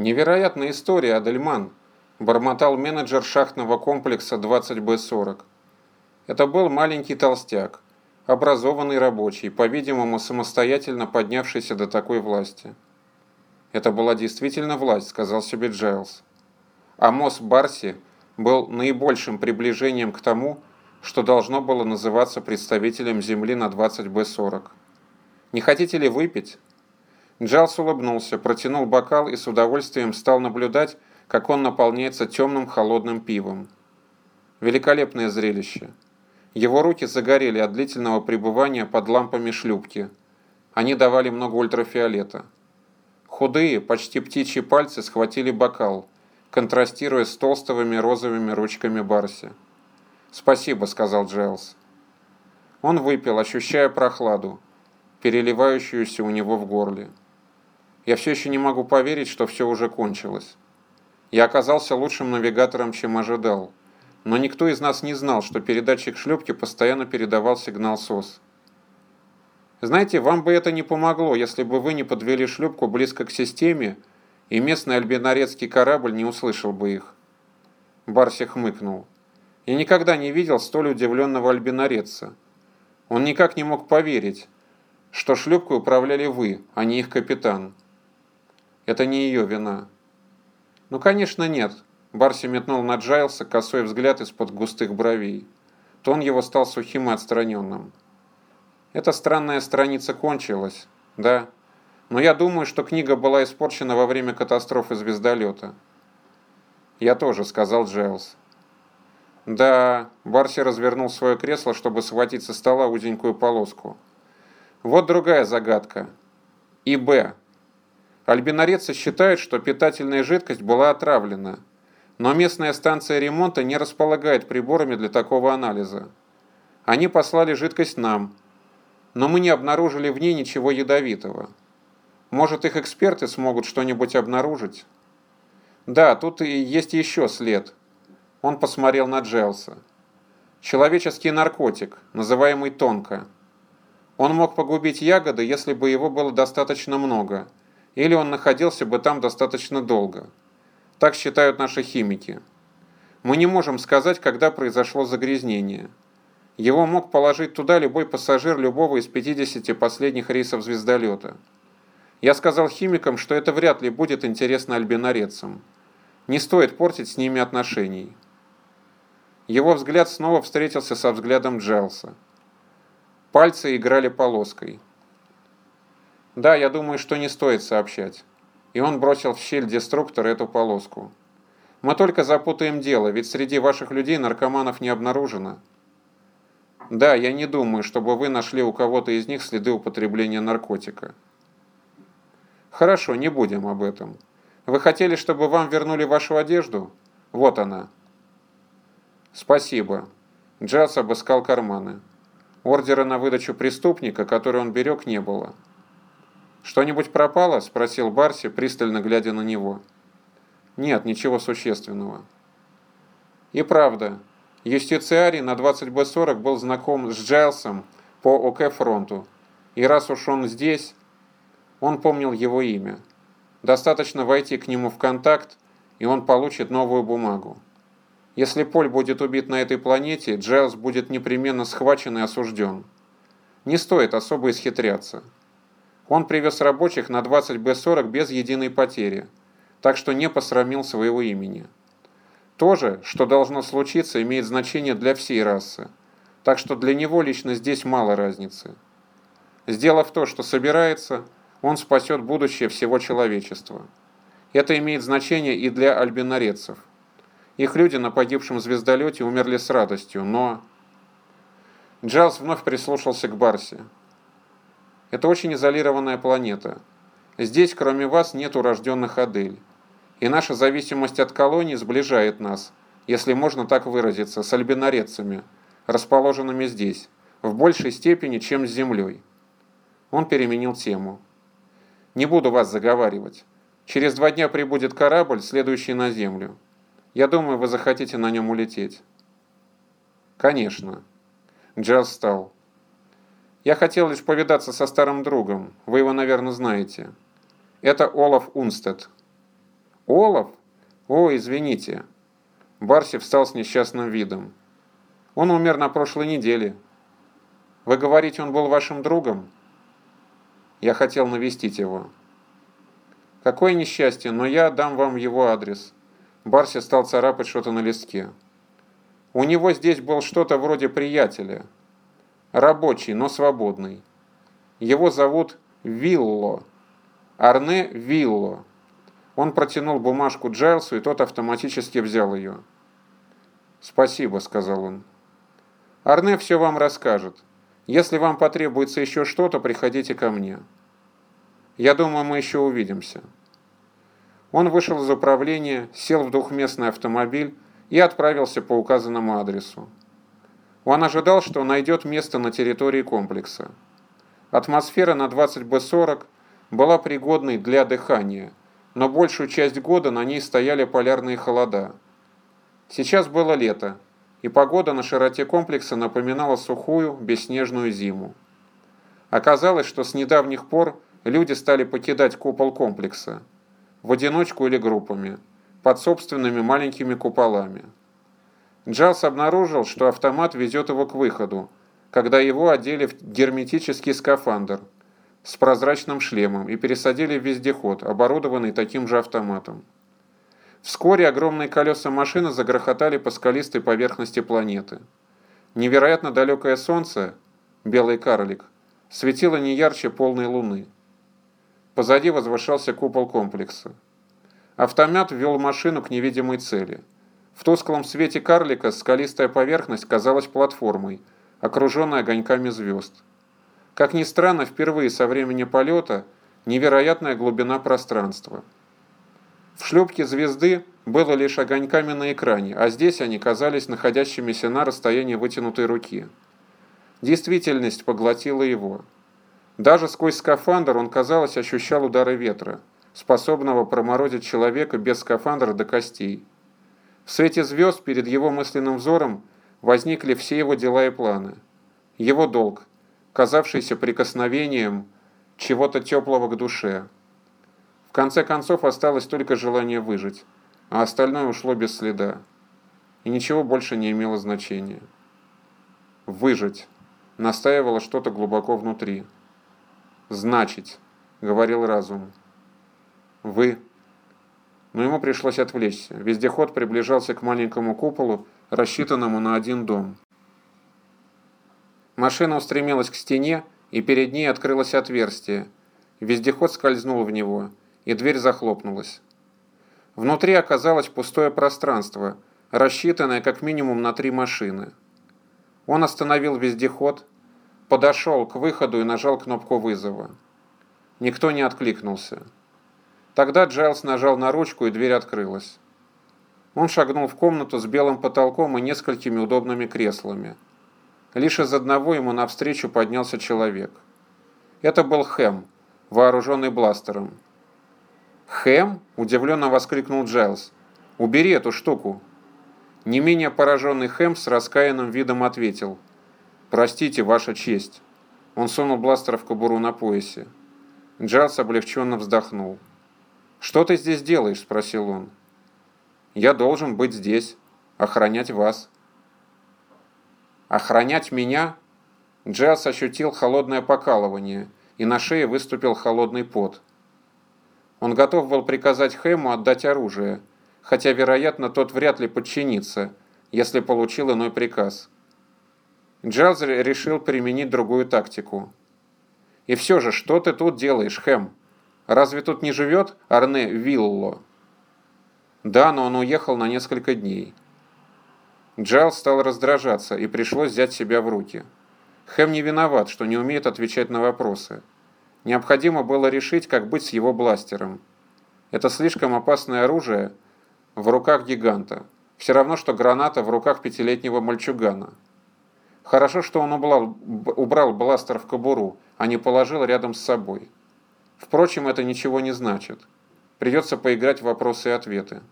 Невероятная история, Адельман, бормотал менеджер шахтного комплекса 20Б40. Это был маленький толстяк, образованный рабочий, по-видимому, самостоятельно поднявшийся до такой власти. Это была действительно власть, сказал себе Джайлз. Амос Барси был наибольшим приближением к тому, что должно было называться представителем Земли на 20Б40. «Не хотите ли выпить?» Джайлз улыбнулся, протянул бокал и с удовольствием стал наблюдать, как он наполняется темным холодным пивом. Великолепное зрелище. Его руки загорели от длительного пребывания под лампами шлюпки. Они давали много ультрафиолета. Худые, почти птичьи пальцы схватили бокал, контрастируя с толстовыми розовыми ручками Барси. «Спасибо», — сказал Джайлз. Он выпил, ощущая прохладу, переливающуюся у него в горле. «Я все еще не могу поверить, что все уже кончилось. Я оказался лучшим навигатором, чем ожидал но никто из нас не знал, что передатчик шлюпки постоянно передавал сигнал СОС. Знаете, вам бы это не помогло, если бы вы не подвели шлюпку близко к системе, и местный альбинарецкий корабль не услышал бы их. Барси хмыкнул. Я никогда не видел столь удивленного альбинарецца. Он никак не мог поверить, что шлюпкой управляли вы, а не их капитан. Это не ее вина. Ну, конечно, нет, Барси метнул на Джайлса косой взгляд из-под густых бровей. Тон его стал сухим и отстраненным. Эта странная страница кончилась, да. Но я думаю, что книга была испорчена во время катастрофы звездолета. Я тоже, сказал Джайлс. Да, Барси развернул свое кресло, чтобы схватить со стола узенькую полоску. Вот другая загадка. И Б. Альбинарец считают, что питательная жидкость была отравлена – но местная станция ремонта не располагает приборами для такого анализа. Они послали жидкость нам, но мы не обнаружили в ней ничего ядовитого. Может, их эксперты смогут что-нибудь обнаружить? Да, тут и есть еще след. Он посмотрел на Джелса. Человеческий наркотик, называемый тонко. Он мог погубить ягоды, если бы его было достаточно много, или он находился бы там достаточно долго. Так считают наши химики. Мы не можем сказать, когда произошло загрязнение. Его мог положить туда любой пассажир любого из 50 последних рейсов звездолета. Я сказал химикам, что это вряд ли будет интересно альбинарецам. Не стоит портить с ними отношений. Его взгляд снова встретился со взглядом Джелса. Пальцы играли полоской. Да, я думаю, что не стоит сообщать и он бросил в щель деструктора эту полоску. «Мы только запутаем дело, ведь среди ваших людей наркоманов не обнаружено». «Да, я не думаю, чтобы вы нашли у кого-то из них следы употребления наркотика». «Хорошо, не будем об этом. Вы хотели, чтобы вам вернули вашу одежду? Вот она». «Спасибо». Джаз обыскал карманы. Ордера на выдачу преступника, который он берег, не было. «Что-нибудь пропало?» – спросил Барси, пристально глядя на него. «Нет, ничего существенного». И правда, юстициарий на 20Б40 был знаком с Джайлсом по ОК-фронту, и раз уж он здесь, он помнил его имя. Достаточно войти к нему в контакт, и он получит новую бумагу. Если Поль будет убит на этой планете, Джайлс будет непременно схвачен и осужден. Не стоит особо исхитряться. Он привез рабочих на 20Б40 без единой потери, так что не посрамил своего имени. То же, что должно случиться, имеет значение для всей расы, так что для него лично здесь мало разницы. Сделав то, что собирается, он спасет будущее всего человечества. Это имеет значение и для альбинарецов. Их люди на погибшем звездолете умерли с радостью, но... Джайлз вновь прислушался к Барси. Это очень изолированная планета. Здесь, кроме вас, нет урожденных Адель. И наша зависимость от колоний сближает нас, если можно так выразиться, с альбинарецами, расположенными здесь, в большей степени, чем с Землей. Он переменил тему. «Не буду вас заговаривать. Через два дня прибудет корабль, следующий на Землю. Я думаю, вы захотите на нем улететь». «Конечно». Джаз встал. Я хотел лишь повидаться со старым другом. Вы его, наверное, знаете. Это Олаф Унстед. Олаф? О, извините. Барси встал с несчастным видом. Он умер на прошлой неделе. Вы говорите, он был вашим другом? Я хотел навестить его. Какое несчастье, но я дам вам его адрес. Барси стал царапать что-то на листке. У него здесь был что-то вроде приятеля. Рабочий, но свободный. Его зовут Вилло. Арне Вилло. Он протянул бумажку Джайлсу, и тот автоматически взял ее. «Спасибо», — сказал он. «Арне все вам расскажет. Если вам потребуется еще что-то, приходите ко мне. Я думаю, мы еще увидимся». Он вышел из управления, сел в двухместный автомобиль и отправился по указанному адресу. Он ожидал, что найдет место на территории комплекса. Атмосфера на 20Б40 была пригодной для дыхания, но большую часть года на ней стояли полярные холода. Сейчас было лето, и погода на широте комплекса напоминала сухую, бесснежную зиму. Оказалось, что с недавних пор люди стали покидать купол комплекса, в одиночку или группами, под собственными маленькими куполами. Джалс обнаружил, что автомат везет его к выходу, когда его одели в герметический скафандр с прозрачным шлемом и пересадили в вездеход, оборудованный таким же автоматом. Вскоре огромные колеса машины загрохотали по скалистой поверхности планеты. Невероятно далекое солнце, белый карлик, светило не ярче полной луны. Позади возвышался купол комплекса. Автомат ввел машину к невидимой цели. В тусклом свете карлика скалистая поверхность казалась платформой, окруженной огоньками звезд. Как ни странно, впервые со времени полета невероятная глубина пространства. В шлюпке звезды было лишь огоньками на экране, а здесь они казались находящимися на расстоянии вытянутой руки. Действительность поглотила его. Даже сквозь скафандр он, казалось, ощущал удары ветра, способного проморозить человека без скафандра до костей. В свете звезд перед его мысленным взором возникли все его дела и планы. Его долг, казавшийся прикосновением чего-то теплого к душе. В конце концов осталось только желание выжить, а остальное ушло без следа. И ничего больше не имело значения. «Выжить», — настаивало что-то глубоко внутри. «Значить», — говорил разум. «Вы». Но ему пришлось отвлечься. Вездеход приближался к маленькому куполу, рассчитанному на один дом. Машина устремилась к стене, и перед ней открылось отверстие. Вездеход скользнул в него, и дверь захлопнулась. Внутри оказалось пустое пространство, рассчитанное как минимум на три машины. Он остановил вездеход, подошел к выходу и нажал кнопку вызова. Никто не откликнулся. Тогда Джайлс нажал на ручку, и дверь открылась. Он шагнул в комнату с белым потолком и несколькими удобными креслами. Лишь из одного ему навстречу поднялся человек. Это был Хэм, вооруженный бластером. «Хэм?» – удивленно воскликнул Джайлз. «Убери эту штуку!» Не менее пораженный Хэм с раскаянным видом ответил. «Простите, ваша честь». Он сунул бластер в кобуру на поясе. Джайлз облегченно вздохнул. «Что ты здесь делаешь?» – спросил он. Я должен быть здесь, охранять вас. Охранять меня? Джаз ощутил холодное покалывание, и на шее выступил холодный пот. Он готов был приказать Хэму отдать оружие, хотя, вероятно, тот вряд ли подчинится, если получил иной приказ. Джаз решил применить другую тактику. «И все же, что ты тут делаешь, Хэм? Разве тут не живет Арне Вилло?» Да, но он уехал на несколько дней. Джайлз стал раздражаться, и пришлось взять себя в руки. Хэм не виноват, что не умеет отвечать на вопросы. Необходимо было решить, как быть с его бластером. Это слишком опасное оружие в руках гиганта. Все равно, что граната в руках пятилетнего мальчугана. Хорошо, что он убрал, убрал бластер в кобуру, а не положил рядом с собой. Впрочем, это ничего не значит. Придется поиграть в вопросы и ответы.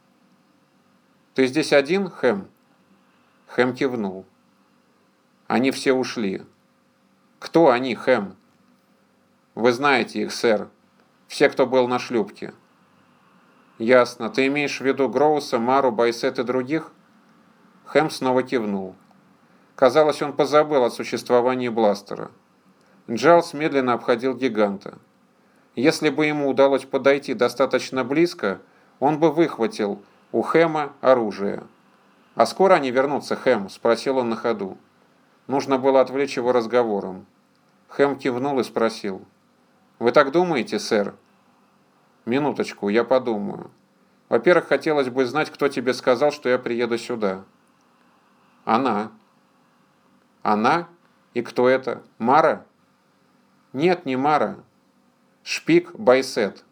«Ты здесь один, Хэм?» Хэм кивнул. «Они все ушли». «Кто они, Хэм?» «Вы знаете их, сэр. Все, кто был на шлюпке». «Ясно. Ты имеешь в виду Гроуса, Мару, Байсет и других?» Хэм снова кивнул. Казалось, он позабыл о существовании бластера. Джайлс медленно обходил гиганта. Если бы ему удалось подойти достаточно близко, он бы выхватил у Хэма оружие. «А скоро они вернутся, Хэм?» – спросил он на ходу. Нужно было отвлечь его разговором. Хэм кивнул и спросил. «Вы так думаете, сэр?» «Минуточку, я подумаю. Во-первых, хотелось бы знать, кто тебе сказал, что я приеду сюда». «Она». «Она? И кто это? Мара?» «Нет, не Мара. Шпик Байсет».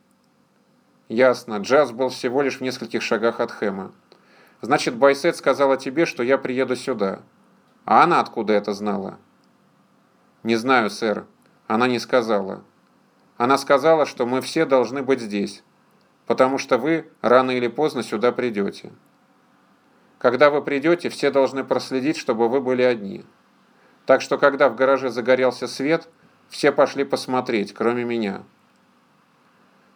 «Ясно. Джаз был всего лишь в нескольких шагах от Хэма. Значит, Байсет сказала тебе, что я приеду сюда. А она откуда это знала?» «Не знаю, сэр. Она не сказала. Она сказала, что мы все должны быть здесь, потому что вы рано или поздно сюда придете. Когда вы придете, все должны проследить, чтобы вы были одни. Так что, когда в гараже загорелся свет, все пошли посмотреть, кроме меня».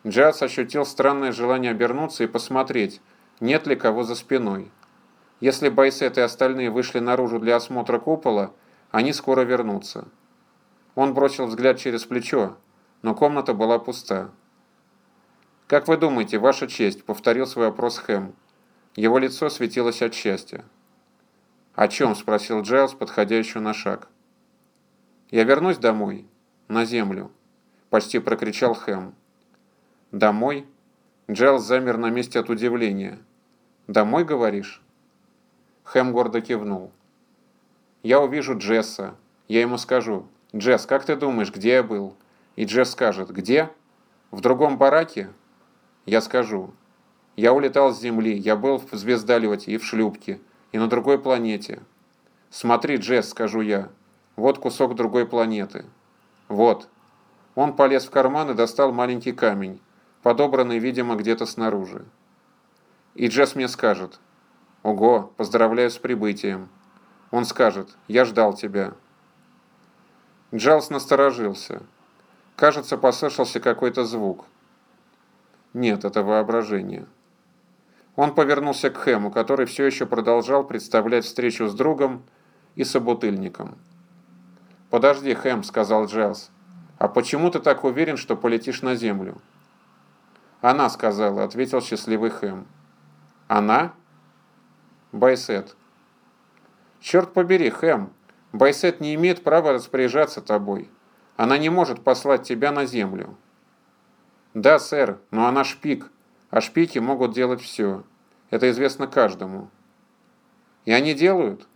Джаз ощутил странное желание обернуться и посмотреть, нет ли кого за спиной. Если Байсет и остальные вышли наружу для осмотра купола, они скоро вернутся. Он бросил взгляд через плечо, но комната была пуста. «Как вы думаете, Ваша честь?» – повторил свой вопрос Хэм. Его лицо светилось от счастья. «О чем?» – спросил Джайлз, подходя еще на шаг. «Я вернусь домой, на землю», – почти прокричал Хэм. «Домой?» Джайлз замер на месте от удивления. «Домой, говоришь?» Хэм гордо кивнул. «Я увижу Джесса. Я ему скажу. Джесс, как ты думаешь, где я был?» И Джесс скажет. «Где? В другом бараке?» Я скажу. «Я улетал с Земли. Я был в звездолете и в шлюпке. И на другой планете». «Смотри, Джесс», скажу я. «Вот кусок другой планеты». «Вот». Он полез в карман и достал маленький камень, подобранный, видимо, где-то снаружи. И Джесс мне скажет. «Ого, поздравляю с прибытием». Он скажет «Я ждал тебя». Джайлс насторожился. Кажется, послышался какой-то звук. Нет, это воображение. Он повернулся к Хэму, который все еще продолжал представлять встречу с другом и собутыльником. «Подожди, Хэм», — сказал Джайлс. «А почему ты так уверен, что полетишь на землю?» «Она сказала», — ответил счастливый Хэм. «Она?» Байсет. Черт побери, Хэм, Байсет не имеет права распоряжаться тобой. Она не может послать тебя на землю. Да, сэр, но она шпик, а шпики могут делать все. Это известно каждому. И они делают?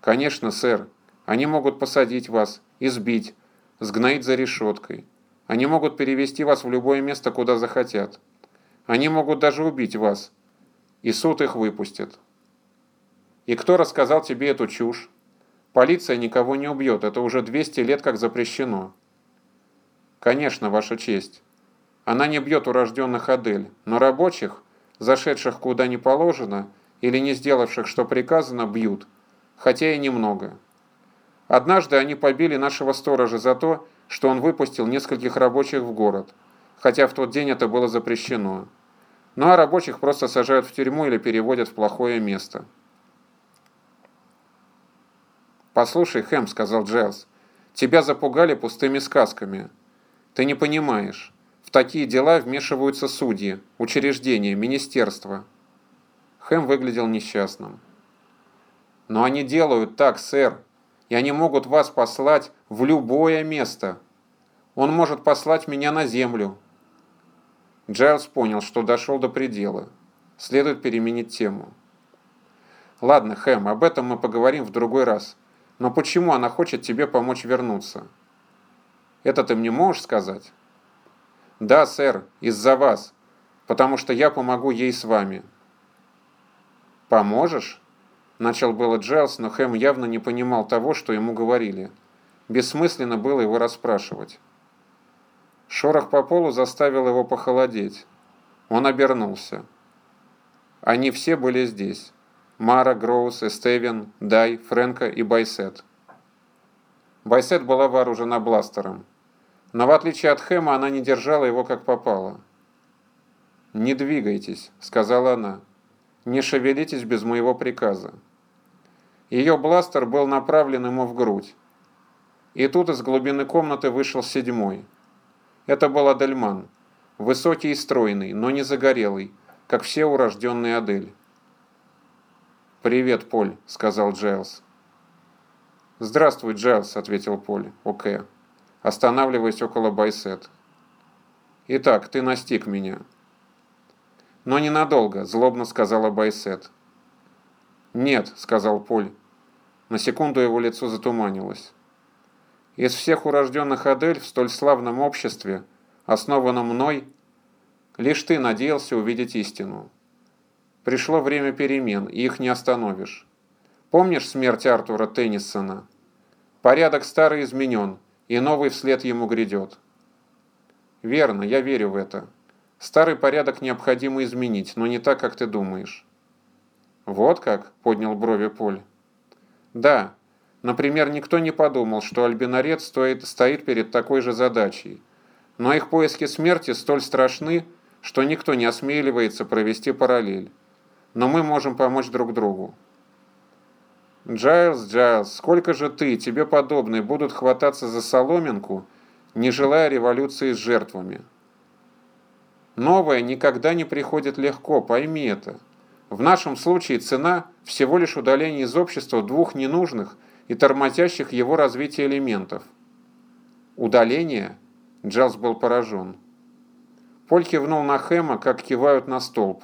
Конечно, сэр. Они могут посадить вас, избить, сгноить за решеткой. Они могут перевести вас в любое место, куда захотят. Они могут даже убить вас. И суд их выпустит. И кто рассказал тебе эту чушь? Полиция никого не убьет, это уже 200 лет как запрещено. Конечно, Ваша честь. Она не бьет урожденных Адель, но рабочих, зашедших куда не положено или не сделавших, что приказано, бьют, хотя и немного. Однажды они побили нашего сторожа за то, что он выпустил нескольких рабочих в город, хотя в тот день это было запрещено. Ну а рабочих просто сажают в тюрьму или переводят в плохое место. «Послушай, Хэм», — сказал Джайлз, — «тебя запугали пустыми сказками. Ты не понимаешь. В такие дела вмешиваются судьи, учреждения, министерства». Хэм выглядел несчастным. «Но они делают так, сэр, и они могут вас послать в любое место. Он может послать меня на землю». Джайлз понял, что дошел до предела. Следует переменить тему. «Ладно, Хэм, об этом мы поговорим в другой раз». Но почему она хочет тебе помочь вернуться? Это ты мне можешь сказать? Да, сэр, из-за вас, потому что я помогу ей с вами. Поможешь? Начал было Джайлс, но Хэм явно не понимал того, что ему говорили. Бессмысленно было его расспрашивать. Шорох по полу заставил его похолодеть. Он обернулся. Они все были здесь. Мара, Гроус, Эстевен, Дай, Фрэнка и Байсет. Байсет была вооружена бластером. Но в отличие от Хэма, она не держала его как попало. «Не двигайтесь», — сказала она. «Не шевелитесь без моего приказа». Ее бластер был направлен ему в грудь. И тут из глубины комнаты вышел седьмой. Это был Адельман, высокий и стройный, но не загорелый, как все урожденные Адель. «Привет, Поль», — сказал Джайлз. «Здравствуй, Джайлз», — ответил Поль, окей, останавливаясь около Байсет. «Итак, ты настиг меня». «Но ненадолго», — злобно сказала Байсет. «Нет», — сказал Поль. На секунду его лицо затуманилось. «Из всех урожденных Адель в столь славном обществе, основанном мной, лишь ты надеялся увидеть истину. Пришло время перемен, и их не остановишь. Помнишь смерть Артура Теннисона? Порядок старый изменен, и новый вслед ему грядет. Верно, я верю в это. Старый порядок необходимо изменить, но не так, как ты думаешь. Вот как? Поднял брови Поль. Да. Например, никто не подумал, что альбинарет стоит, стоит перед такой же задачей. Но их поиски смерти столь страшны, что никто не осмеливается провести параллель. Но мы можем помочь друг другу. Джайлз, Джайлз, сколько же ты, тебе подобные, будут хвататься за соломинку, не желая революции с жертвами? Новое никогда не приходит легко, пойми это. В нашем случае цена всего лишь удаление из общества двух ненужных и тормозящих его развитие элементов. Удаление? Джайлз был поражен. Поль кивнул на Хэма, как кивают на столб.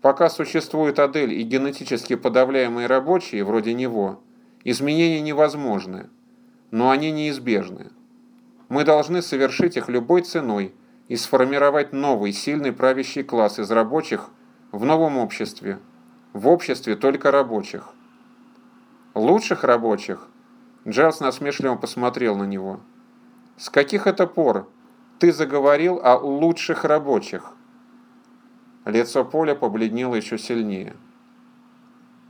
Пока существует Адель и генетически подавляемые рабочие, вроде него, изменения невозможны, но они неизбежны. Мы должны совершить их любой ценой и сформировать новый сильный правящий класс из рабочих в новом обществе, в обществе только рабочих. Лучших рабочих? Джайлс насмешливо посмотрел на него. С каких это пор ты заговорил о лучших рабочих? Лицо Поля побледнело еще сильнее.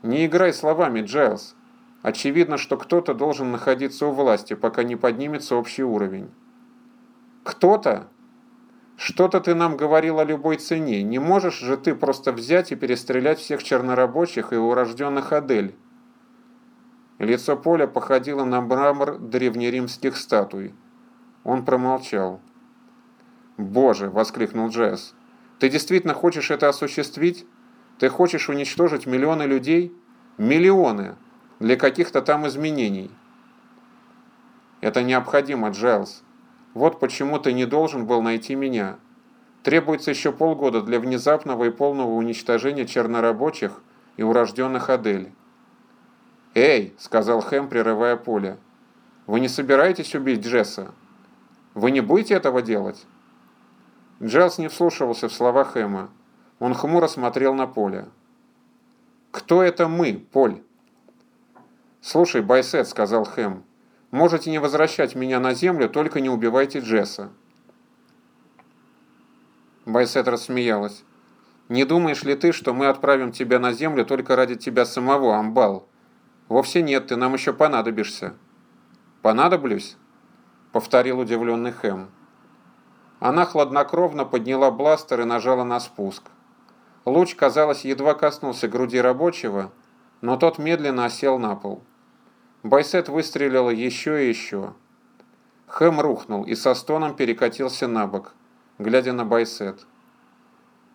«Не играй словами, Джайлз. Очевидно, что кто-то должен находиться у власти, пока не поднимется общий уровень». «Кто-то? Что-то ты нам говорил о любой цене. Не можешь же ты просто взять и перестрелять всех чернорабочих и урожденных Адель?» Лицо Поля походило на мрамор древнеримских статуй. Он промолчал. «Боже!» — воскликнул Джесс. Ты действительно хочешь это осуществить? Ты хочешь уничтожить миллионы людей? Миллионы! Для каких-то там изменений. Это необходимо, Джайлз. Вот почему ты не должен был найти меня. Требуется еще полгода для внезапного и полного уничтожения чернорабочих и урожденных Адель. «Эй!» — сказал Хэм, прерывая поле. «Вы не собираетесь убить Джесса? Вы не будете этого делать?» Джайлс не вслушивался в слова Хэма. Он хмуро смотрел на поле. «Кто это мы, Поль?» «Слушай, Байсет», — сказал Хэм, — «можете не возвращать меня на землю, только не убивайте Джесса». Байсет рассмеялась. «Не думаешь ли ты, что мы отправим тебя на землю только ради тебя самого, Амбал? Вовсе нет, ты нам еще понадобишься». «Понадоблюсь?» — повторил удивленный Хэм. Она хладнокровно подняла бластер и нажала на спуск. Луч, казалось, едва коснулся груди рабочего, но тот медленно осел на пол. Байсет выстрелила еще и еще. Хэм рухнул и со стоном перекатился на бок, глядя на Байсет.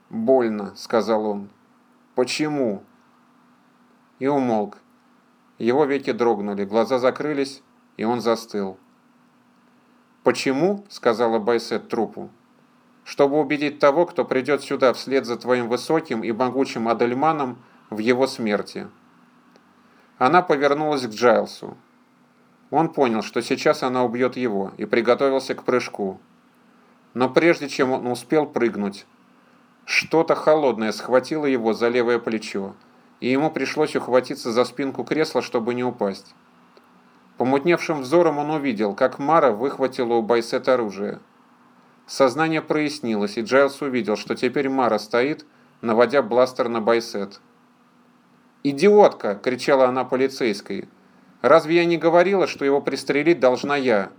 «Больно», — сказал он. «Почему?» И умолк. Его веки дрогнули, глаза закрылись, и он застыл. «Почему?» – сказала Байсет трупу. «Чтобы убедить того, кто придет сюда вслед за твоим высоким и могучим Адельманом в его смерти». Она повернулась к Джайлсу. Он понял, что сейчас она убьет его, и приготовился к прыжку. Но прежде чем он успел прыгнуть, что-то холодное схватило его за левое плечо, и ему пришлось ухватиться за спинку кресла, чтобы не упасть. Помутневшим взором он увидел, как Мара выхватила у Байсет оружие. Сознание прояснилось, и Джайлс увидел, что теперь Мара стоит, наводя бластер на Байсет. «Идиотка!» – кричала она полицейской. «Разве я не говорила, что его пристрелить должна я?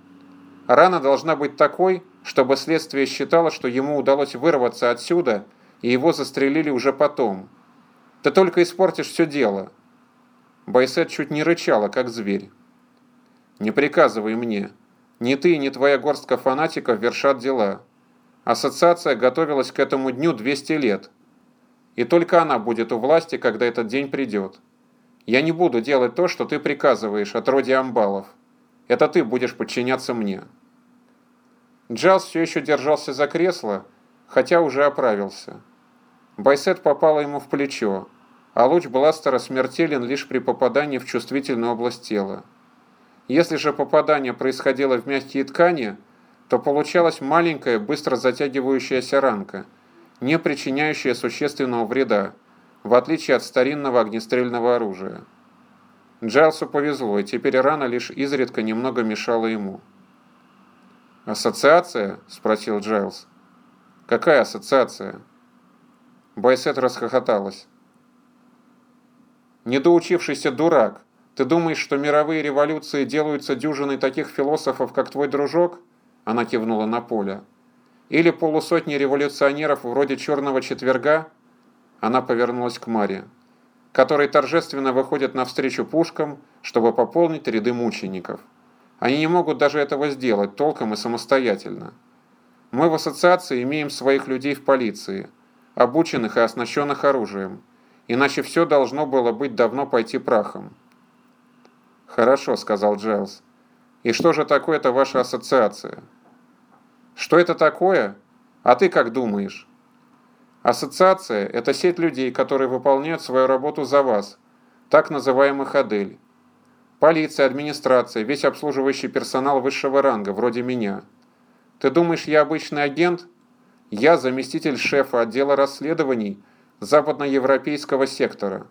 Рана должна быть такой, чтобы следствие считало, что ему удалось вырваться отсюда, и его застрелили уже потом. Ты только испортишь все дело. Байсет чуть не рычала, как зверь. Не приказывай мне. Ни ты, ни твоя горстка фанатиков вершат дела. Ассоциация готовилась к этому дню 200 лет. И только она будет у власти, когда этот день придет. Я не буду делать то, что ты приказываешь, отродье амбалов. Это ты будешь подчиняться мне». Джаз все еще держался за кресло, хотя уже оправился. Байсет попала ему в плечо, а луч бластера смертелен лишь при попадании в чувствительную область тела. Если же попадание происходило в мягкие ткани, то получалась маленькая, быстро затягивающаяся ранка, не причиняющая существенного вреда, в отличие от старинного огнестрельного оружия. Джайлсу повезло, и теперь рана лишь изредка немного мешала ему. «Ассоциация?» – спросил Джайлс. «Какая ассоциация?» Байсет расхохоталась. «Недоучившийся дурак, ты думаешь, что мировые революции делаются дюжиной таких философов, как твой дружок?» Она кивнула на поле. «Или полусотни революционеров вроде «Черного четверга»?» Она повернулась к Маре которые торжественно выходят навстречу пушкам, чтобы пополнить ряды мучеников. Они не могут даже этого сделать толком и самостоятельно. Мы в ассоциации имеем своих людей в полиции, обученных и оснащенных оружием, иначе все должно было быть давно пойти прахом. «Хорошо», — сказал Джайлз. «И что же такое это ваша ассоциация?» «Что это такое? А ты как думаешь?» Ассоциация – это сеть людей, которые выполняют свою работу за вас, так называемых «Адель». Полиция, администрация, весь обслуживающий персонал высшего ранга, вроде меня. Ты думаешь, я обычный агент? Я заместитель шефа отдела расследований западноевропейского сектора.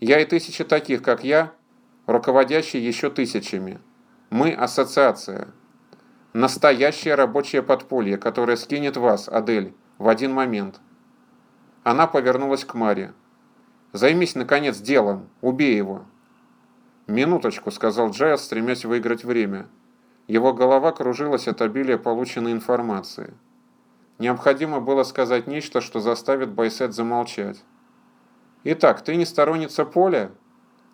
Я и тысячи таких, как я, руководящие еще тысячами. Мы – ассоциация. Настоящее рабочее подполье, которое скинет вас, Адель, в один момент. Она повернулась к Маре. «Займись, наконец, делом. Убей его». «Минуточку», — сказал Джайлз, стремясь выиграть время. Его голова кружилась от обилия полученной информации. Необходимо было сказать нечто, что заставит Байсет замолчать. «Итак, ты не сторонница Поля?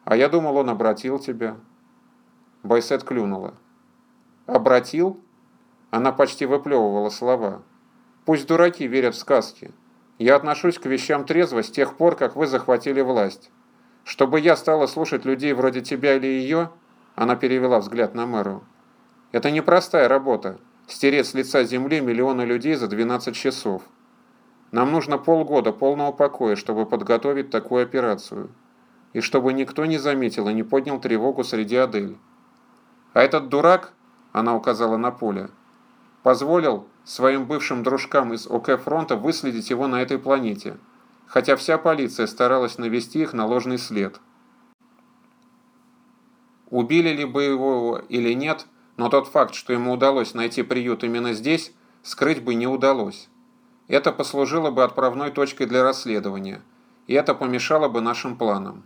А я думал, он обратил тебя». Байсет клюнула. «Обратил?» Она почти выплевывала слова. «Пусть дураки верят в сказки. Я отношусь к вещам трезво с тех пор, как вы захватили власть. Чтобы я стала слушать людей вроде тебя или ее, она перевела взгляд на мэру. Это непростая работа – стереть с лица земли миллионы людей за 12 часов. Нам нужно полгода полного покоя, чтобы подготовить такую операцию. И чтобы никто не заметил и не поднял тревогу среди Адель. А этот дурак, она указала на поле, позволил своим бывшим дружкам из ОК-фронта выследить его на этой планете, хотя вся полиция старалась навести их на ложный след. Убили ли бы его или нет, но тот факт, что ему удалось найти приют именно здесь, скрыть бы не удалось. Это послужило бы отправной точкой для расследования, и это помешало бы нашим планам.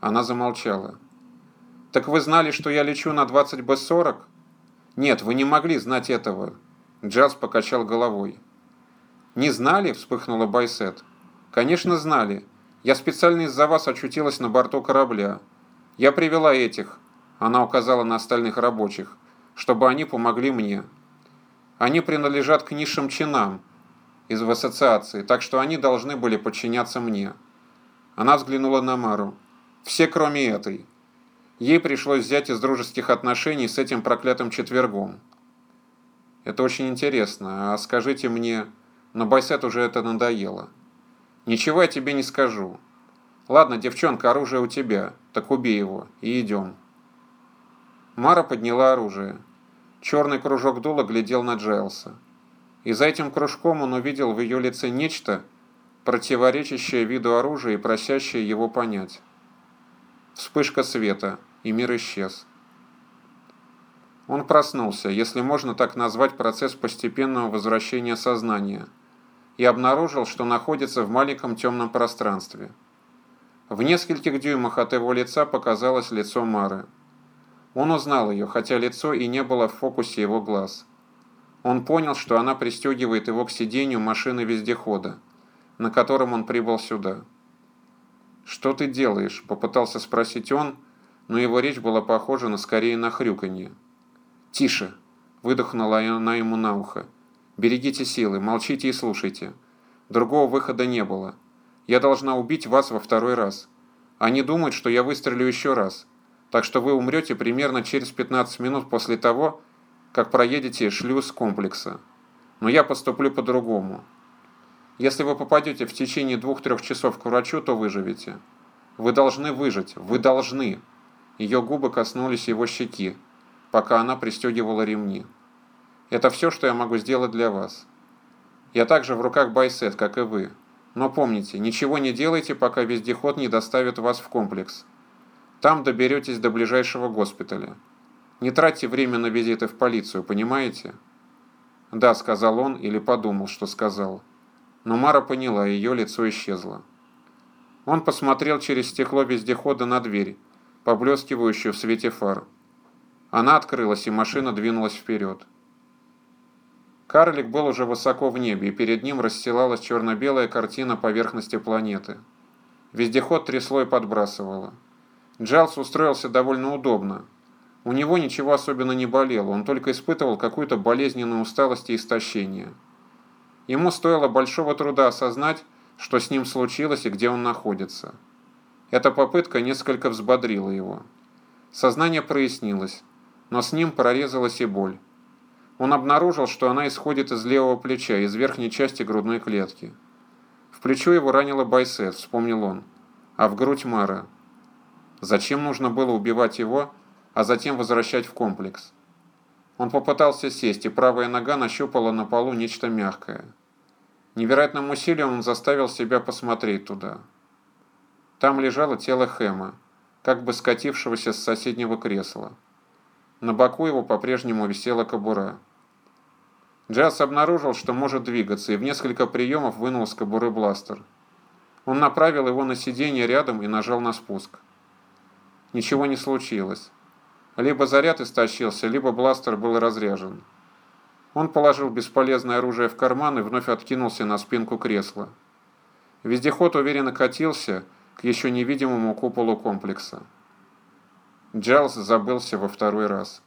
Она замолчала. «Так вы знали, что я лечу на 20Б-40?» «Нет, вы не могли знать этого. Джаз покачал головой. «Не знали?» – вспыхнула Байсет. «Конечно знали. Я специально из-за вас очутилась на борту корабля. Я привела этих», – она указала на остальных рабочих, – «чтобы они помогли мне. Они принадлежат к низшим чинам из в ассоциации, так что они должны были подчиняться мне». Она взглянула на Мару. «Все, кроме этой». Ей пришлось взять из дружеских отношений с этим проклятым четвергом. Это очень интересно. А скажите мне, но Байсет уже это надоело. Ничего я тебе не скажу. Ладно, девчонка, оружие у тебя. Так убей его и идем. Мара подняла оружие. Черный кружок дула глядел на Джайлса. И за этим кружком он увидел в ее лице нечто, противоречащее виду оружия и просящее его понять. Вспышка света, и мир исчез. Он проснулся, если можно так назвать процесс постепенного возвращения сознания, и обнаружил, что находится в маленьком темном пространстве. В нескольких дюймах от его лица показалось лицо Мары. Он узнал ее, хотя лицо и не было в фокусе его глаз. Он понял, что она пристегивает его к сиденью машины вездехода, на котором он прибыл сюда. «Что ты делаешь?» – попытался спросить он, но его речь была похожа на скорее на хрюканье. «Тише!» – выдохнула она ему на ухо. «Берегите силы, молчите и слушайте. Другого выхода не было. Я должна убить вас во второй раз. Они думают, что я выстрелю еще раз. Так что вы умрете примерно через 15 минут после того, как проедете шлюз комплекса. Но я поступлю по-другому. Если вы попадете в течение двух-трех часов к врачу, то выживете. Вы должны выжить. Вы должны. Ее губы коснулись его щеки, пока она пристегивала ремни. Это все, что я могу сделать для вас. Я также в руках Байсет, как и вы. Но помните, ничего не делайте, пока вездеход не доставит вас в комплекс. Там доберетесь до ближайшего госпиталя. Не тратьте время на визиты в полицию, понимаете? Да, сказал он или подумал, что сказал но Мара поняла, ее лицо исчезло. Он посмотрел через стекло вездехода на дверь, поблескивающую в свете фар. Она открылась, и машина двинулась вперед. Карлик был уже высоко в небе, и перед ним расстилалась черно-белая картина поверхности планеты. Вездеход трясло и подбрасывало. Джайлс устроился довольно удобно. У него ничего особенно не болело, он только испытывал какую-то болезненную усталость и истощение. Ему стоило большого труда осознать, что с ним случилось и где он находится. Эта попытка несколько взбодрила его. Сознание прояснилось, но с ним прорезалась и боль. Он обнаружил, что она исходит из левого плеча, из верхней части грудной клетки. В плечо его ранила Байсет, вспомнил он, а в грудь Мара. Зачем нужно было убивать его, а затем возвращать в комплекс? Он попытался сесть, и правая нога нащупала на полу нечто мягкое. Невероятным усилием он заставил себя посмотреть туда. Там лежало тело Хэма, как бы скатившегося с соседнего кресла. На боку его по-прежнему висела кобура. Джаз обнаружил, что может двигаться, и в несколько приемов вынул с кобуры бластер. Он направил его на сиденье рядом и нажал на спуск. Ничего не случилось. Либо заряд истощился, либо бластер был разряжен. Он положил бесполезное оружие в карман и вновь откинулся на спинку кресла. Вездеход уверенно катился к еще невидимому куполу комплекса. Джайлз забылся во второй раз.